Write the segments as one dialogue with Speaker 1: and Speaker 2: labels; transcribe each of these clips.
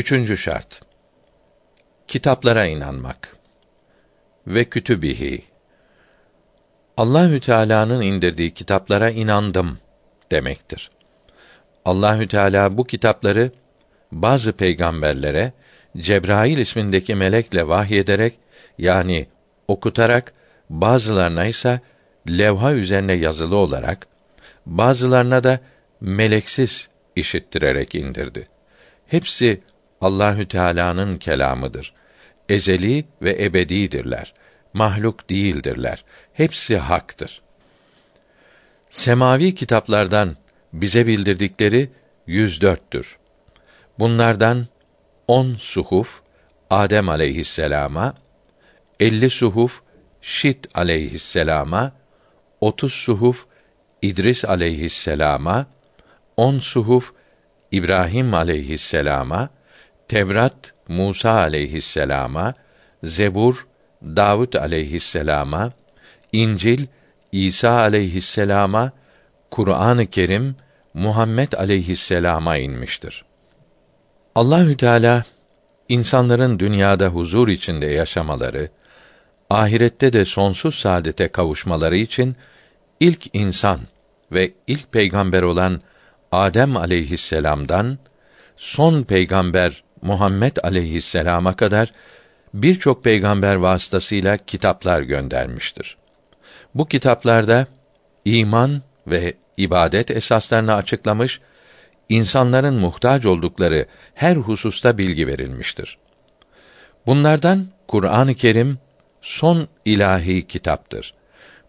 Speaker 1: Üçüncü şart. Kitaplara inanmak. Ve kütübihi. Allahü Teala'nın indirdiği kitaplara inandım demektir. Allahü Teala bu kitapları bazı peygamberlere Cebrail ismindeki melekle vahyederek yani okutarak bazılarına ise levha üzerine yazılı olarak bazılarına da meleksiz işittirerek indirdi. Hepsi Allahü Teala'nın kelamıdır. Ezeli ve ebedidirler. Mahluk değildirler. Hepsi haktır. Semavi kitaplardan bize bildirdikleri 104'tür. Bunlardan on suhuf Adem aleyhisselama, elli suhuf Şit aleyhisselama, otuz suhuf İdris aleyhisselama, on suhuf İbrahim aleyhisselama, Tevrat Musa aleyhisselama, Zebur Davud aleyhisselama, İncil İsa aleyhisselama, Kur'an-ı Kerim Muhammed aleyhisselama inmiştir. Allahü Teala insanların dünyada huzur içinde yaşamaları, ahirette de sonsuz saadete kavuşmaları için ilk insan ve ilk peygamber olan Adem aleyhisselam'dan son peygamber Muhammed aleyhisselama kadar birçok peygamber vasıtasıyla kitaplar göndermiştir. Bu kitaplarda iman ve ibadet esaslarını açıklamış, insanların muhtaç oldukları her hususta bilgi verilmiştir. Bunlardan Kur'an-ı Kerim son ilahi kitaptır.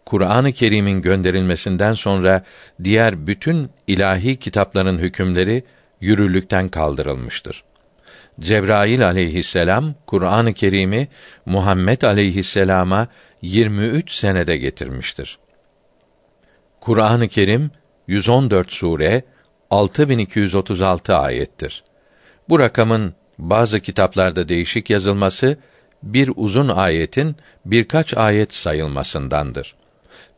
Speaker 1: Kur'an-ı Kerim'in gönderilmesinden sonra diğer bütün ilahi kitapların hükümleri yürürlükten kaldırılmıştır. Cebrail aleyhisselam Kur'an-ı Kerim'i Muhammed aleyhisselama 23 senede getirmiştir. Kur'an-ı Kerim 114 sure 6236 ayettir. Bu rakamın bazı kitaplarda değişik yazılması bir uzun ayetin birkaç ayet sayılmasındandır.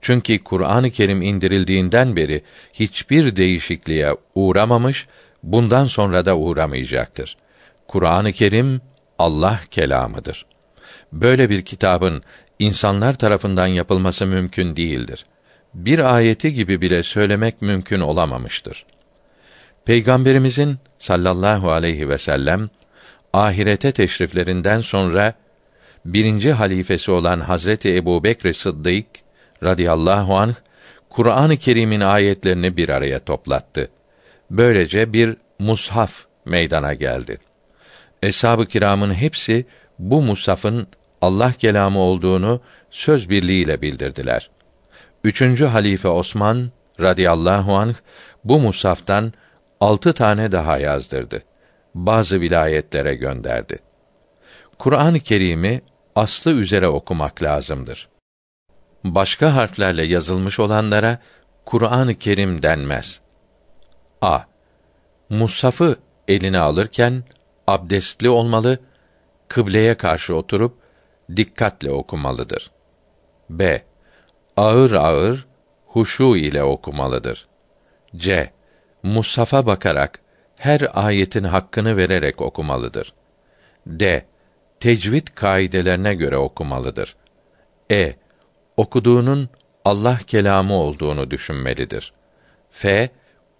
Speaker 1: Çünkü Kur'an-ı Kerim indirildiğinden beri hiçbir değişikliğe uğramamış, bundan sonra da uğramayacaktır. Kur'an-ı Kerim Allah kelamıdır. Böyle bir kitabın insanlar tarafından yapılması mümkün değildir. Bir ayeti gibi bile söylemek mümkün olamamıştır. Peygamberimizin sallallahu aleyhi ve sellem ahirete teşriflerinden sonra birinci halifesi olan Hazreti Ebu Bekr Sıddık radıyallahu anh Kur'an-ı Kerim'in ayetlerini bir araya toplattı. Böylece bir mushaf meydana geldi. Eshab-ı kiramın hepsi bu mushafın Allah kelamı olduğunu söz birliğiyle bildirdiler. Üçüncü halife Osman radıyallahu anh bu mushaftan altı tane daha yazdırdı. Bazı vilayetlere gönderdi. Kur'an-ı Kerim'i aslı üzere okumak lazımdır. Başka harflerle yazılmış olanlara Kur'an-ı Kerim denmez. A. Mushafı eline alırken abdestli olmalı, kıbleye karşı oturup dikkatle okumalıdır. B. Ağır ağır huşu ile okumalıdır. C. Musaf'a bakarak her ayetin hakkını vererek okumalıdır. D. Tecvid kaidelerine göre okumalıdır. E. Okuduğunun Allah kelamı olduğunu düşünmelidir. F.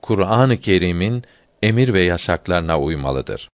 Speaker 1: Kur'an-ı Kerim'in emir ve yasaklarına uymalıdır.